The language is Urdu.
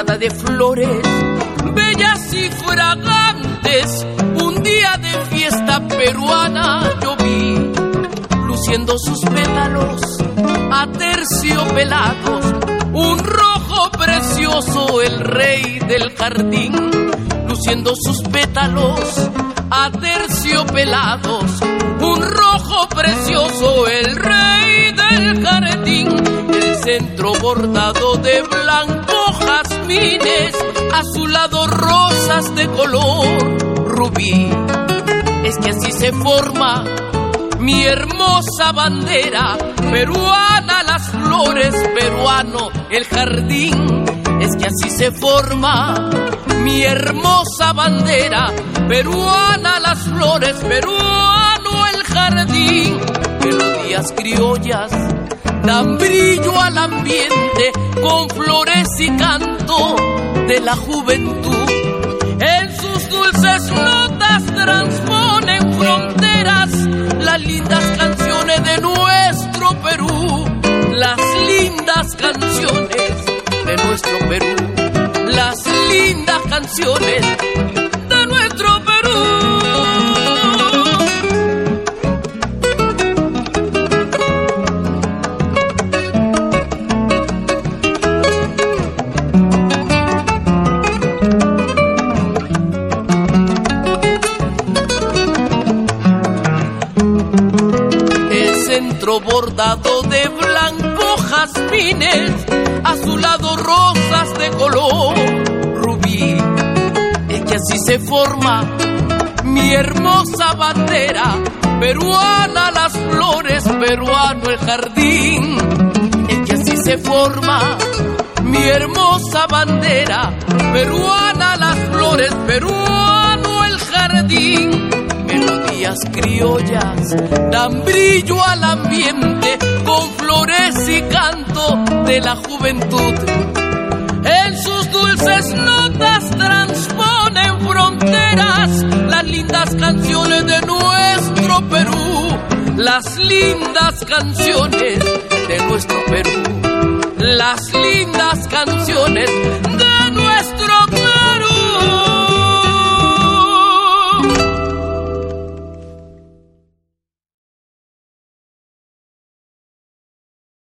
لو سوس آتےر سیو پیلا دوست انرو خوب ریسیو سوئل ری دل کر دیں برتا بندوناس میرو نو خرد اس کے شیشے فورما میر مو سبرا میرونا لسلو ریس میرو نو کر دینیو جس دینو پھر لاس لیوں نے پیرو نالا رس پیروان میرے موساب پیروانال رو لاس لیم داس لاس لیم داس کانچی